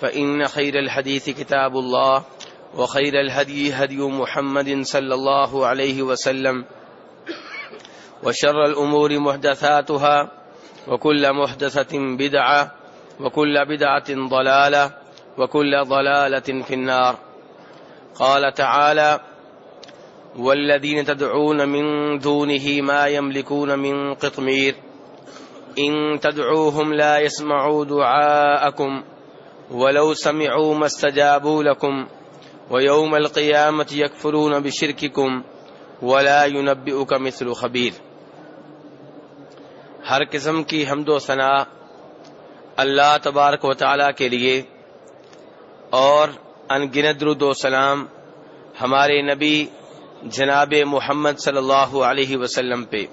فإن خير الحديث كتاب الله وخير الهدي هدي محمد صلى الله عليه وسلم وشر الأمور محدثاتها وكل محدثة بدعة وكل بدعة ضلالة وكل ضلالة في النار. قال تعالى والذين تدعون من دونه ما يملكون من قطمير. إن تدعوهم لا يسمعوا دعاءكم. ولو سمعوا ما استجابوا لكم ويوم القيامة يكفرون بشرككم ولا ينبئك مثل خبير ہر قسم کی حمد و ثناء اللہ تبارک و تعالی کے لیے اور انگنت درود و سلام ہمارے نبی جناب محمد صلی اللہ علیہ وسلم پہ۔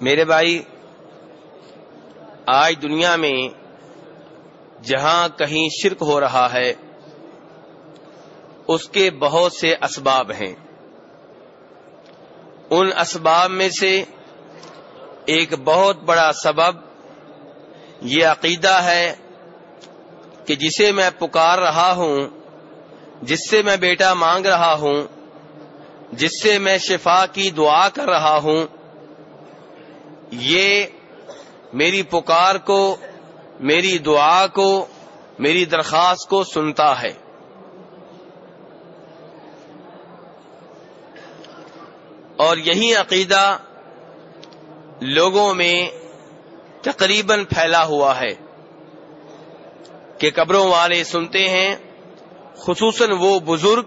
میرے بھائی آج دنیا میں جہاں کہیں شرک ہو رہا ہے، اس کے بہت سے اسباب ہیں۔ ان اسباب میں سے ایک بہت بڑا سبب یہ عقیدہ ہے کہ جسے میں پکار رہا ہوں، جس سے میں بیٹا مانگ رہا ہوں، جس سے میں شفا کی دعا کر رہا ہوں، یہ میری پکار کو، میری دعا کو، میری درخواست کو سنتا ہے۔ اور یہی عقیدہ لوگوں میں تقریباً پھیلا ہوا ہے کہ قبروں والے سنتے ہیں، خصوصاً وہ بزرگ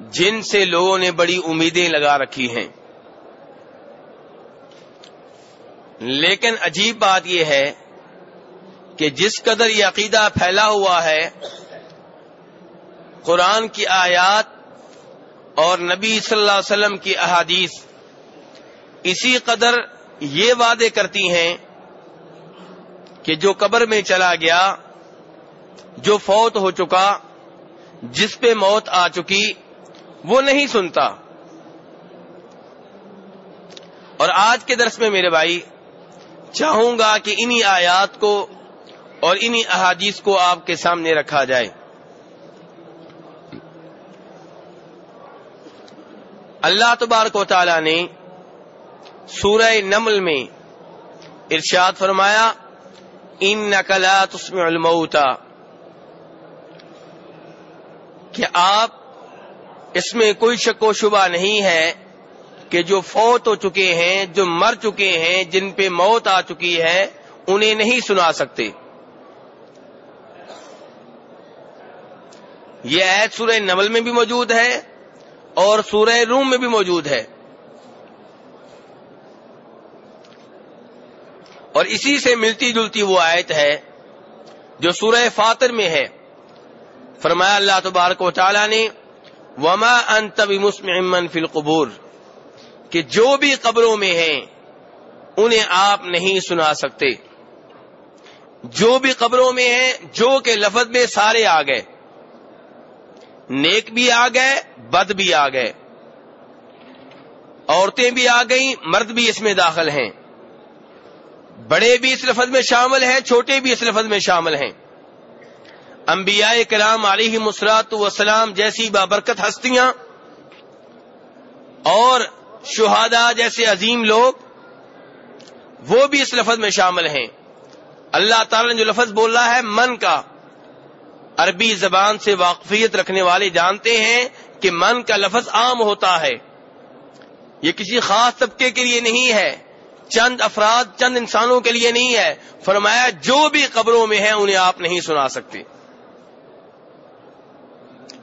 جن سے لوگوں نے بڑی امیدیں لگا رکھی ہیں۔ لیکن عجیب بات یہ ہے کہ جس قدر یہ عقیدہ پھیلا ہوا ہے، قرآن کی آیات اور نبی صلی اللہ علیہ وسلم کی احادیث اسی قدر یہ وعدے کرتی ہیں کہ جو قبر میں چلا گیا، جو فوت ہو چکا، جس پہ موت آ چکی، وہ نہیں سنتا۔ اور آج کے درس میں میرے بھائی چاہوں گا کہ انہی آیات کو اور انہی احادیث کو آپ کے سامنے رکھا جائے۔ اللہ تبارک و تعالی نے سورہ نمل میں ارشاد فرمایا ان نقلا تسم المعتا کہ آپ اس میں کوئی شک و شبہ نہیں ہے کہ جو فوت ہو چکے ہیں، جو مر چکے ہیں، جن پہ موت آ چکی ہے، انہیں نہیں سنا سکتے۔ یہ عید سورہ نمل میں بھی موجود ہے اور سورہ روم میں بھی موجود ہے۔ اور اسی سے ملتی جلتی وہ آیت ہے جو سورہ فاتر میں ہے۔ فرمایا اللہ تبارک و تعالی نے، وما انت بمسمع فی القبور کہ جو بھی قبروں میں ہیں، انہیں آپ نہیں سنا سکتے۔ جو بھی قبروں میں ہیں، جو کہ لفظ میں سارے آ گئے۔ نیک بھی آ گئے، بد بھی آ گئے۔ عورتیں بھی آ گئیں، مرد بھی اس میں داخل ہیں۔ بڑے بھی اس لفظ میں شامل ہیں، چھوٹے بھی اس لفظ میں شامل ہیں۔ انبیاء کلام علیہ مسرات وسلام جیسی بابرکت ہستیاں اور شہادا جیسے عظیم لوگ، وہ بھی اس لفظ میں شامل ہیں۔ اللہ تعالی نے جو لفظ بولا ہے، من کا۔ عربی زبان سے واقفیت رکھنے والے جانتے ہیں کہ من کا لفظ عام ہوتا ہے۔ یہ کسی خاص طبقے کے لیے نہیں ہے۔ چند افراد، چند انسانوں کے لیے نہیں ہے۔ فرمایا، جو بھی قبروں میں ہیں، انہیں آپ نہیں سنا سکتے۔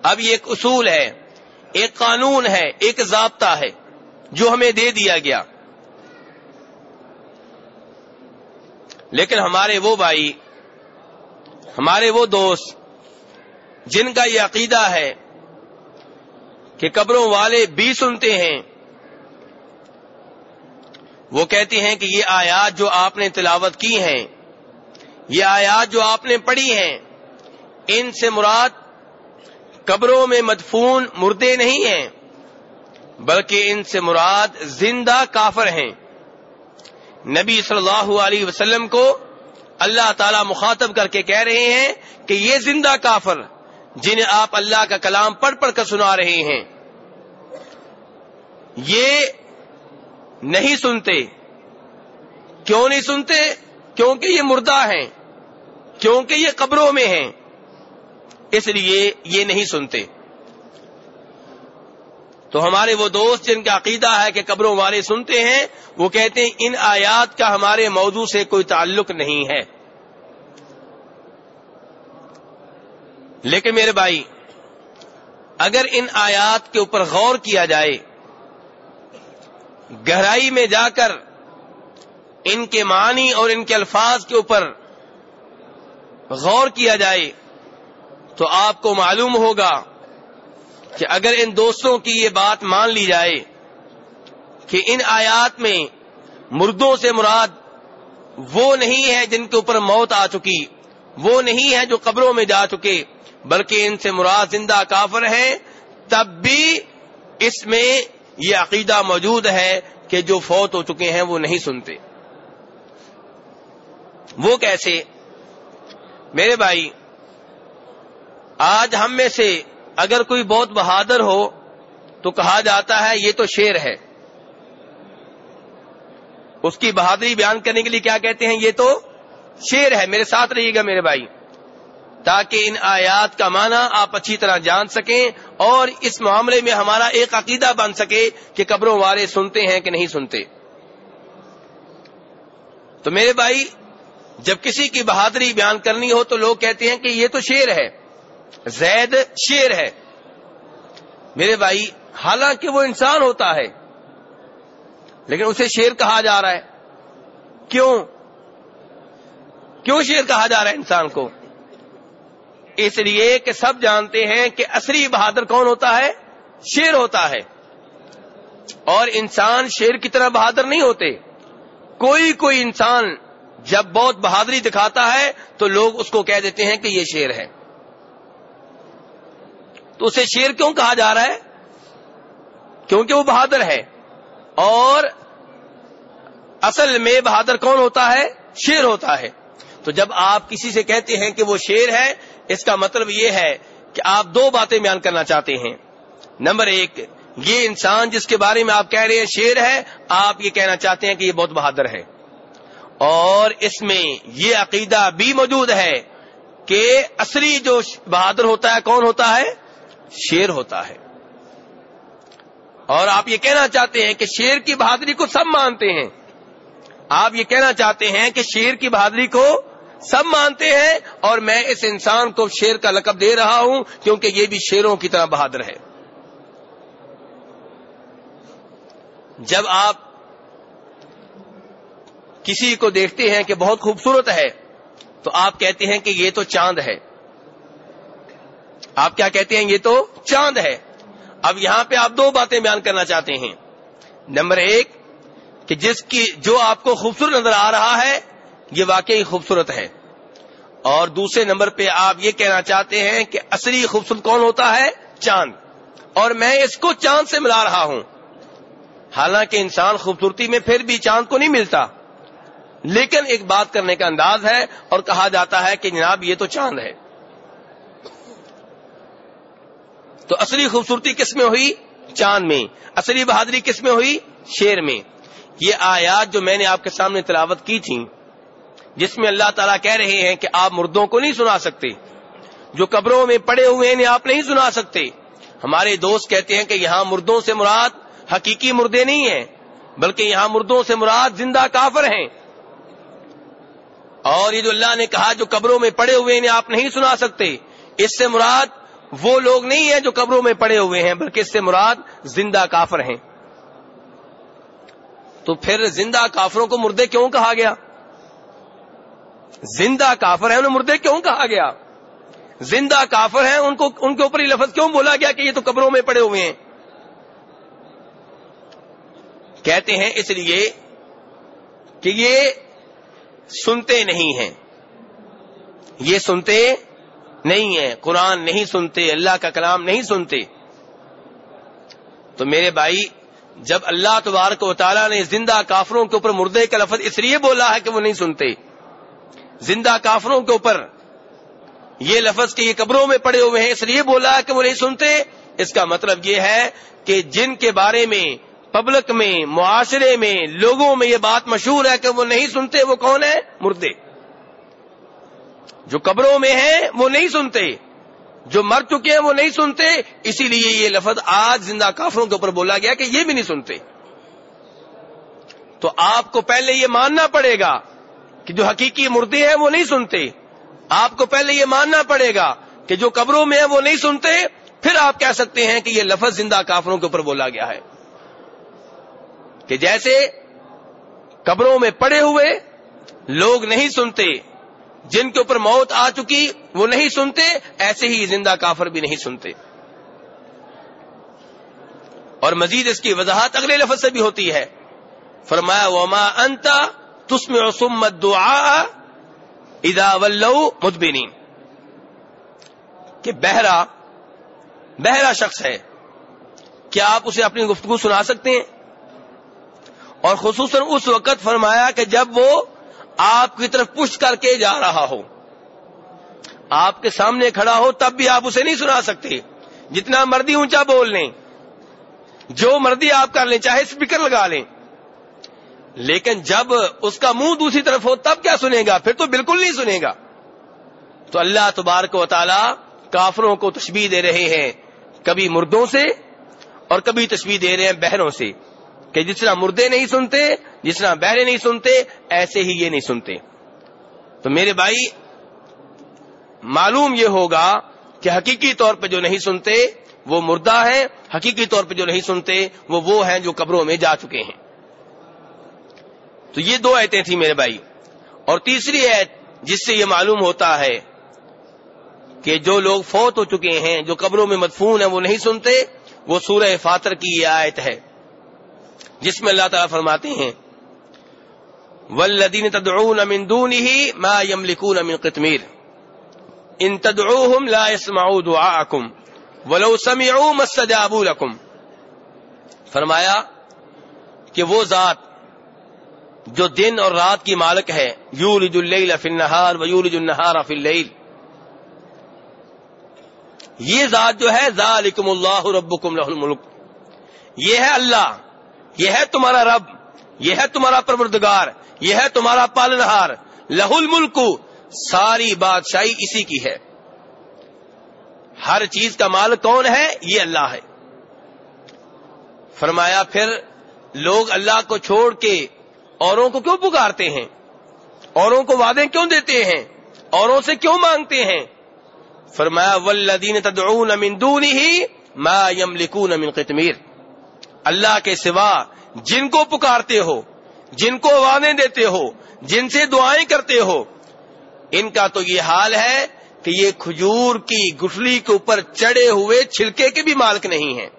اب یہ ایک اصول ہے، ایک قانون ہے، ایک ضابطہ ہے۔ جو ہمیں دے دیا گیا۔ لیکن ہمارے وہ بھائی، ہمارے وہ دوست، جن کا یہ عقیدہ ہے کہ قبروں والے بھی سنتے ہیں، وہ کہتے ہیں کہ یہ آیات جو آپ نے تلاوت کی ہیں، یہ آیات جو آپ نے پڑھی ہیں، ان سے مراد قبروں میں مدفون مردے نہیں ہیں۔ بلکہ ان سے مراد زندہ کافر ہیں۔ نبی صلی اللہ علیہ وسلم کو اللہ تعالی مخاطب کر کے کہہ رہے ہیں کہ یہ زندہ کافر جنہیں آپ اللہ کا کلام پڑھ پڑھ کر سنا رہے ہیں۔ یہ نہیں سنتے۔ کیوں نہیں سنتے؟ کیونکہ یہ مردہ ہیں۔ کیونکہ یہ قبروں میں ہیں۔ اس لیے یہ نہیں سنتے۔ تو ہمارے وہ دوست جن کا عقیدہ ہے کہ قبروں والے سنتے ہیں، وہ کہتے ہیں ان آیات کا ہمارے موضوع سے کوئی تعلق نہیں ہے۔ لیکن میرے بھائی، اگر ان آیات کے اوپر غور کیا جائے، گہرائی میں جا کر ان کے معنی اور ان کے الفاظ کے اوپر غور کیا جائے، تو آپ کو معلوم ہوگا کہ اگر ان دوستوں کی یہ بات مان لی جائے کہ ان آیات میں مردوں سے مراد وہ نہیں ہے جن کے اوپر موت آ چکی، وہ نہیں ہے جو قبروں میں جا چکے، بلکہ ان سے مراد زندہ کافر ہیں، تب بھی اس میں یہ عقیدہ موجود ہے کہ جو فوت ہو چکے ہیں وہ نہیں سنتے۔ وہ کیسے؟ میرے بھائی، آج ہم میں سے اگر کوئی بہت بہادر ہو تو کہا جاتا ہے یہ تو شیر ہے۔ اس کی بہادری بیان کرنے کے لیے کیا کہتے ہیں؟ یہ تو شیر ہے۔ میرے ساتھ رہیے گا میرے بھائی۔ تاکہ ان آیات کا معنی آپ اچھی طرح جان سکیں اور اس معاملے میں ہمارا ایک عقیدہ بن سکے کہ قبروں والے سنتے ہیں کہ نہیں سنتے۔ تو میرے بھائی، جب کسی کی بہادری بیان کرنی ہو تو لوگ کہتے ہیں کہ یہ تو شیر ہے۔ زید شیر ہے۔ میرے بھائی، حالانکہ وہ انسان ہوتا ہے، لیکن اسے شیر کہا جا رہا ہے۔ کیوں؟ کیوں شیر کہا جا رہا ہے انسان کو؟ اس لیے کہ سب جانتے ہیں کہ اصلی بہادر کون ہوتا ہے؟ شیر ہوتا ہے۔ اور انسان شیر کی طرح بہادر نہیں ہوتے۔ کوئی کوئی انسان جب بہت بہادری دکھاتا ہے تو لوگ اس کو کہہ دیتے ہیں کہ یہ شیر ہے۔ تو اسے شیر کیوں کہا جا رہا ہے؟ کیونکہ وہ بہادر ہے۔ اور اصل میں بہادر کون ہوتا ہے؟ شیر ہوتا ہے۔ تو جب آپ کسی سے کہتے ہیں کہ وہ شیر ہے، اس کا مطلب یہ ہے کہ آپ دو باتیں بیان کرنا چاہتے ہیں۔ نمبر ایک، یہ انسان جس کے بارے میں آپ کہہ رہے ہیں شیر ہے، آپ یہ کہنا چاہتے ہیں کہ یہ بہت بہادر ہے۔ اور اس میں یہ عقیدہ بھی موجود ہے کہ اصلی جو بہادر ہوتا ہے، کون ہوتا ہے؟ شیر ہوتا ہے۔ اور آپ یہ کہنا چاہتے ہیں کہ شیر کی بہادری کو سب مانتے ہیں۔ آپ یہ کہنا چاہتے ہیں کہ شیر کی بہادری کو سب مانتے ہیں اور میں اس انسان کو شیر کا لقب دے رہا ہوں کیونکہ یہ بھی شیروں کی طرح بہادر ہے۔ جب آپ کسی کو دیکھتے ہیں کہ بہت خوبصورت ہے تو آپ کہتے ہیں کہ یہ تو چاند ہے۔ آپ کیا کہتے ہیں؟ یہ تو چاند ہے۔ اب یہاں پہ آپ دو باتیں بیان کرنا چاہتے ہیں۔ نمبر ایک، کہ جس کی، جو آپ کو خوبصورت نظر آ رہا ہے، یہ واقعی خوبصورت ہے۔ اور دوسرے نمبر پہ آپ یہ کہنا چاہتے ہیں کہ اصلی خوبصورت کون ہوتا ہے؟ چاند۔ اور میں اس کو چاند سے ملا رہا ہوں۔ حالانکہ انسان خوبصورتی میں پھر بھی چاند کو نہیں ملتا۔ لیکن ایک بات کرنے کا انداز ہے اور کہا جاتا ہے کہ جناب یہ تو چاند ہے۔ تو اصلی خوبصورتی کس میں ہوئی؟ چاند میں۔ اصلی بہادری کس میں ہوئی؟ شیر میں۔ یہ آیات جو میں نے آپ کے سامنے تلاوت کی تھی جس میں اللہ تعالیٰ کہہ رہے ہیں کہ آپ مردوں کو نہیں سنا سکتے۔ جو قبروں میں پڑے ہوئے ہیں آپ نہیں سنا سکتے۔ ہمارے دوست کہتے ہیں کہ یہاں مردوں سے مراد حقیقی مردے نہیں ہیں، بلکہ یہاں مردوں سے مراد زندہ کافر ہیں۔ اور یہ جو اللہ نے کہا جو قبروں میں پڑے ہوئے ہیں آپ نہیں سنا سکتے۔ اس سے مراد وہ لوگ نہیں ہیں جو قبروں میں پڑے ہوئے ہیں، بلکہ اس سے مراد زندہ کافر ہیں۔ تو پھر زندہ کافروں کو مردے کیوں کہا گیا؟ زندہ کافر ہیں، انہیں مردے کیوں کہا گیا؟ زندہ کافر ہیں، ان کو، ان کے اوپر یہ لفظ کیوں بولا گیا کہ یہ تو قبروں میں پڑے ہوئے ہیں؟ کہتے ہیں اس لیے کہ یہ سنتے نہیں ہیں۔ یہ سنتے نہیں ہیں قرآن نہیں سنتے، اللہ کا کلام نہیں سنتے۔ تو میرے بھائی، جب اللہ تبارک و تعالیٰ نے زندہ کافروں کے اوپر مردے کا لفظ اس لیے بولا ہے کہ وہ نہیں سنتے۔ زندہ کافروں کے اوپر یہ لفظ کہ یہ قبروں میں پڑے ہوئے ہیں، اس لیے بولا ہے کہ وہ نہیں سنتے۔ اس کا مطلب یہ ہے کہ جن کے بارے میں پبلک میں، معاشرے میں، لوگوں میں یہ بات مشہور ہے کہ وہ نہیں سنتے، وہ کون ہے مردے۔ جو قبروں میں ہیں وہ نہیں سنتے جو مر چکے ہیں وہ نہیں سنتے اسی لیے یہ لفظ آج زندہ کافروں کے اوپر بولا گیا کہ یہ بھی نہیں سنتے تو آپ کو پہلے یہ ماننا پڑے گا کہ جو حقیقی مردے ہیں وہ نہیں سنتے آپ کو پہلے یہ ماننا پڑے گا کہ جو قبروں میں ہیں وہ نہیں سنتے پھر آپ کہہ سکتے ہیں کہ یہ لفظ زندہ کافروں کے اوپر بولا گیا ہے کہ جیسے قبروں میں پڑے ہوئے لوگ نہیں سنتے جن کے اوپر موت آ چکی وہ نہیں سنتے، ایسے ہی زندہ کافر بھی نہیں سنتے۔ اور مزید اس کی وضاحت اگلے لفظ سے بھی ہوتی ہے۔ فرمایا، وما انتا تسم سمت دعا ادا ولو مدبنی کہ بہرا بہرا شخص ہے۔ کیا آپ اسے اپنی گفتگو سنا سکتے ہیں؟ اور خصوصاً اس وقت فرمایا کہ جب وہ آپ کی طرف پش کر کے جا رہا ہو آپ کے سامنے کھڑا ہو تب بھی آپ اسے نہیں سنا سکتے۔ جتنا مردی اونچا بول لیں۔ جو مردی آپ کر لیں، چاہے اسپیکر لگا لیں۔ لیکن جب اس کا منہ دوسری طرف ہو، تب کیا سنے گا؟ پھر تو بالکل نہیں سنے گا۔ تو اللہ تبارک و تعالی کافروں کو تشبیح دے رہے ہیں۔ کبھی مردوں سے اور کبھی تشبیح دے رہے ہیں بہروں سے۔ کہ جس طرح مردے نہیں سنتے، جس طرح بہرے نہیں سنتے، ایسے ہی یہ نہیں سنتے۔ تو میرے بھائی، معلوم یہ ہوگا کہ حقیقی طور پہ جو نہیں سنتے، وہ مردہ ہے حقیقی طور پہ جو نہیں سنتے، وہ وہ ہیں جو قبروں میں جا چکے ہیں۔ تو یہ دو ایتیں تھیں میرے بھائی۔ اور تیسری ایت جس سے یہ معلوم ہوتا ہے کہ جو لوگ فوت ہو چکے ہیں، جو قبروں میں مدفون ہیں، وہ نہیں سنتے، وہ سورہ فاتر کی یہ آیت ہے۔ جس میں اللہ تعالیٰ فرماتے ہیں ولدین تدعون من دونه ما يملكون من قطمیر ان تدعوهم لا يسمعوا دعاءكم، ولو سمعوا ما استجابوا لكم۔ فرمایا کہ وہ ذات جو دن اور رات کی مالک ہے یولج اللیل فی النہار و یولج النہار فی اللیل یہ ذات جو ہے ذالکم اللہ ربکم له الملک یہ ہے اللہ۔ یہ ہے تمہارا رب، یہ ہے تمہارا پروردگار، یہ ہے تمہارا پالنہار لہ الملک، ساری بادشاہی اسی کی ہے۔ ہر چیز کا مال کون ہے؟ یہ اللہ ہے۔ فرمایا پھر لوگ اللہ کو چھوڑ کے اوروں کو کیوں پکارتے ہیں؟ اوروں کو وعدے کیوں دیتے ہیں؟ اوروں سے کیوں مانگتے ہیں؟ فرمایا ولدین تدعون من دونه ما يملكون من قطمیر اللہ کے سوا جن کو پکارتے ہو، جن کو وعدے دیتے ہو، جن سے دعائیں کرتے ہو، ان کا تو یہ حال ہے کہ یہ کھجور کی گٹھلی کے اوپر چڑے ہوئے چھلکے کے بھی مالک نہیں ہیں۔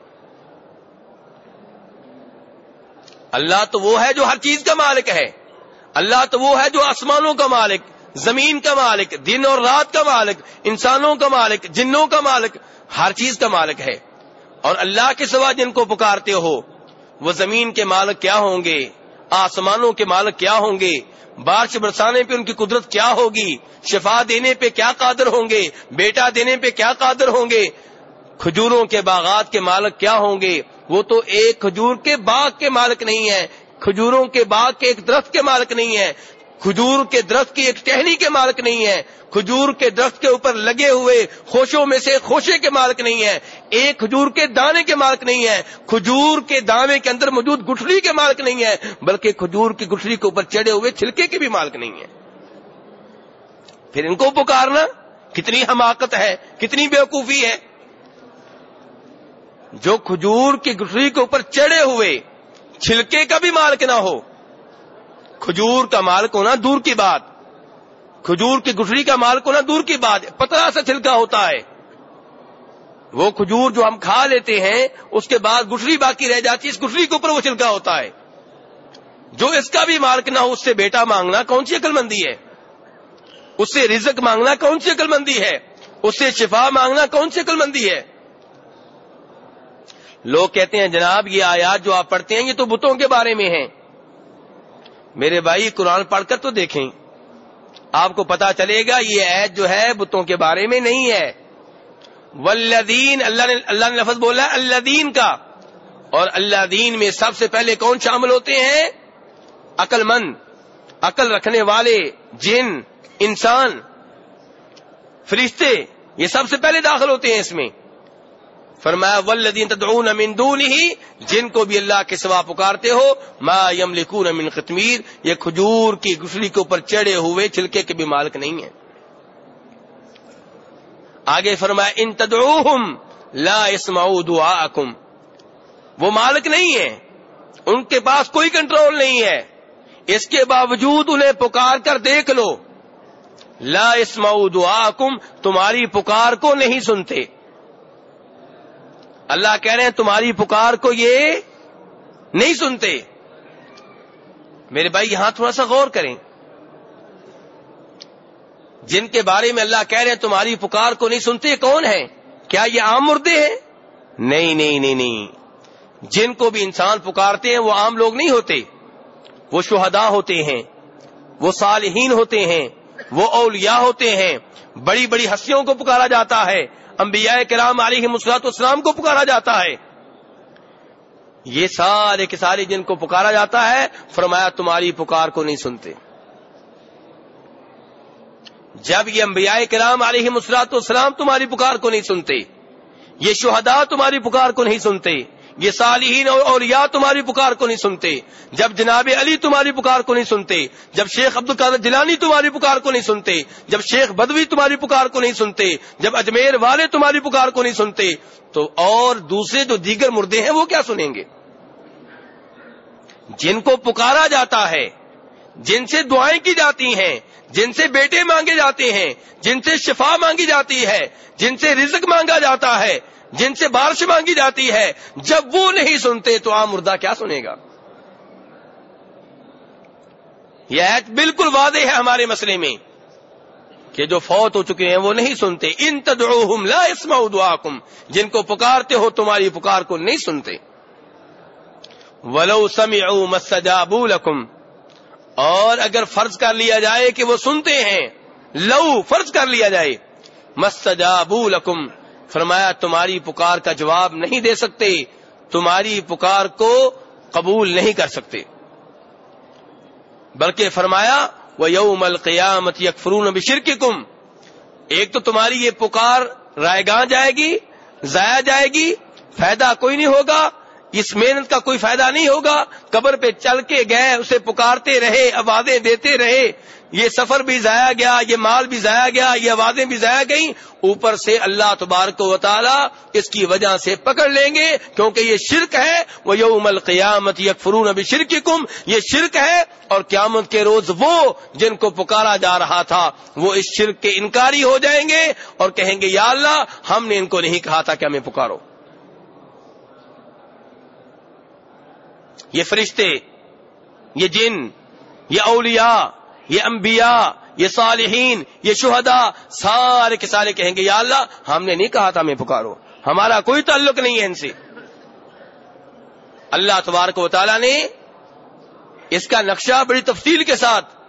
اللہ تو وہ ہے جو ہر چیز کا مالک ہے۔ اللہ تو وہ ہے جو آسمانوں کا مالک، زمین کا مالک، دن اور رات کا مالک، انسانوں کا مالک، جنوں کا مالک، ہر چیز کا مالک ہے۔ اور اللہ کے سوا جن کو پکارتے ہو، وہ زمین کے مالک کیا ہوں گے؟ آسمانوں کے مالک کیا ہوں گے؟ بارش برسانے پہ ان کی قدرت کیا ہوگی؟ شفا دینے پہ کیا قادر ہوں گے؟ بیٹا دینے پہ کیا قادر ہوں گے؟ کھجوروں کے باغات کے مالک کیا ہوں گے؟ وہ تو ایک کھجور کے باغ کے مالک نہیں ہے کھجوروں کے باغ کے ایک درخت کے مالک نہیں ہے کھجور کے درخت کی ایک ٹہنی کے مالک نہیں ہے۔ کھجور کے درخت کے اوپر لگے ہوئے خوشوں میں سے خوشے کے مالک نہیں ہے۔ ایک کھجور کے دانے کے مالک نہیں ہے۔ کھجور کے دانے کے اندر موجود گٹھلی کے مالک نہیں ہے۔ بلکہ کھجور کی گٹھلی کے اوپر چڑھے ہوئے چھلکے کے بھی مالک نہیں ہے۔ پھر ان کو پکارنا کتنی حماقت ہے، کتنی بیوقوفی ہے۔ جو کھجور کی گٹھلی کے اوپر چڑھے ہوئے چھلکے کا بھی مالک نہ ہو کھجور کا مالک ہونا دور کی بات۔ کھجور کی گٹھڑی کا مالک ہونا دور کی بات۔ پتلا سا چھلکا ہوتا ہے۔ وہ کھجور جو ہم کھا لیتے ہیں، اس کے بعد گٹھڑی باقی رہ جاتی ہے، اس گٹھڑی کے اوپر وہ چھلکا ہوتا ہے۔ جو اس کا بھی مالک نہ ہو، اس سے بیٹا مانگنا کون سی عقل مندی ہے؟ اس سے رزق مانگنا کون سی عقل مندی ہے؟ اس سے شفا مانگنا کون سی عقل مندی ہے؟ لوگ کہتے ہیں، جناب یہ آیات جو آپ پڑھتے ہیں، یہ تو بتوں کے بارے میں ہیں۔ میرے بھائی، قرآن پڑھ کر تو دیکھیں۔ آپ کو پتا چلے گا، یہ عید جو ہے، بتوں کے بارے میں نہیں ہے۔ ولدین اللہ نے اللہ نے لفظ بولا اللہ دین کا۔ اور اللہ دین میں سب سے پہلے کون شامل ہوتے ہیں؟ عقل مند عقل رکھنے والے، جن، انسان، فرشتے، یہ سب سے پہلے داخل ہوتے ہیں اس میں۔ فرمایا ولدین تدعون من دون ہی جن کو بھی اللہ کے سوا پکارتے ہو، ما یملکون من قطمیر یہ کھجور کی گسڑی کے اوپر چڑھے ہوئے چھلکے کے بھی مالک نہیں ہیں. آگے فرمایا، ان تدعوہم لا اسمعوا دعاءکم وہ مالک نہیں ہے ان کے پاس کوئی کنٹرول نہیں ہے. اس کے باوجود انہیں پکار کر دیکھ لو. لا اسمعوا دعاءکم تمہاری پکار کو نہیں سنتے. اللہ کہہ رہے ہیں تمہاری پکار کو یہ نہیں سنتے۔ میرے بھائی، یہاں تھوڑا سا غور کریں۔ جن کے بارے میں اللہ کہہ رہے ہیں تمہاری پکار کو نہیں سنتے کون ہیں؟ کیا یہ عام مردے ہیں؟ نہیں نہیں نہیں نہیں۔ جن کو بھی انسان پکارتے ہیں، وہ عام لوگ نہیں ہوتے۔ وہ شہداء ہوتے ہیں، وہ صالحین ہوتے ہیں، وہ اولیاء ہوتے ہیں۔ بڑی بڑی ہستیوں کو پکارا جاتا ہے۔ انبیاء کرام علیہ مسلاط اسلام کو پکارا جاتا ہے۔ یہ سارے کے سارے جن کو پکارا جاتا ہے، فرمایا تمہاری پکار کو نہیں سنتے۔ جب یہ انبیاء کرام علیہ مسلاط اسلام تمہاری پکار کو نہیں سنتے، یہ شہداء تمہاری پکار کو نہیں سنتے یہ صالحین اور اولیاء تمہاری پکار کو نہیں سنتے، جب جناب علی تمہاری پکار کو نہیں سنتے، جب شیخ عبد القادر جلانی تمہاری پکار کو نہیں سنتے، جب شیخ بدوی تمہاری پکار کو نہیں سنتے، جب اجمیر والے تمہاری پکار کو نہیں سنتے، تو اور دوسرے جو دیگر مردے ہیں وہ کیا سنیں گے؟ جن کو پکارا جاتا ہے، جن سے دعائیں کی جاتی ہیں، جن سے بیٹے مانگے جاتے ہیں، جن سے شفا مانگی جاتی ہے، جن سے رزق مانگا جاتا ہے جن سے بارش مانگی جاتی ہے، جب وہ نہیں سنتے تو عام مردہ کیا سنے گا؟ یہ ایت بالکل واضح ہے ہمارے مسئلے میں کہ جو فوت ہو چکے ہیں وہ نہیں سنتے۔ ان تدعوہم لا اسمعوا دعاکم، جن کو پکارتے ہو تمہاری پکار کو نہیں سنتے۔ ولو سمعوا مستجابوا لکم اور اگر فرض کر لیا جائے کہ وہ سنتے ہیں، لو فرض کر لیا جائے مستجابوا لکم فرمایا، تمہاری پکار کا جواب نہیں دے سکتے، تمہاری پکار کو قبول نہیں کر سکتے۔ بلکہ فرمایا وہ یوم القیامت یکفرون بشرککم ایک تو تمہاری یہ پکار رائے گاہ جائے گی، ضائع جائے گی، فائدہ کوئی نہیں ہوگا، اس محنت کا کوئی فائدہ نہیں ہوگا، قبر پہ چل کے گئے، اسے پکارتے رہے، آوازیں دیتے رہے یہ سفر بھی ضائع گیا، یہ مال بھی ضائع گیا، یہ آوازیں بھی ضائع گئیں، اوپر سے اللہ تبارک و تعالی اس کی وجہ سے پکڑ لیں گے، کیونکہ یہ شرک ہے وہ یوم القیامت یکفرون ابھی شرک کم یہ شرک ہے اور قیامت کے روز وہ جن کو پکارا جا رہا تھا، وہ اس شرک کے انکاری ہو جائیں گے اور کہیں گے، یا اللہ، ہم نے ان کو نہیں کہا تھا کہ ہمیں پکارو. یہ فرشتے، یہ جن، یہ اولیاء یہ انبیاء، یہ صالحین، یہ شہداء، سارے کے سارے کہیں گے، یا اللہ، ہم نے نہیں کہا تھا ہمیں پکارو۔ ہمارا کوئی تعلق نہیں ہے ان سے۔ اللہ تبارک و تعالیٰ نے اس کا نقشہ بڑی تفصیل کے ساتھ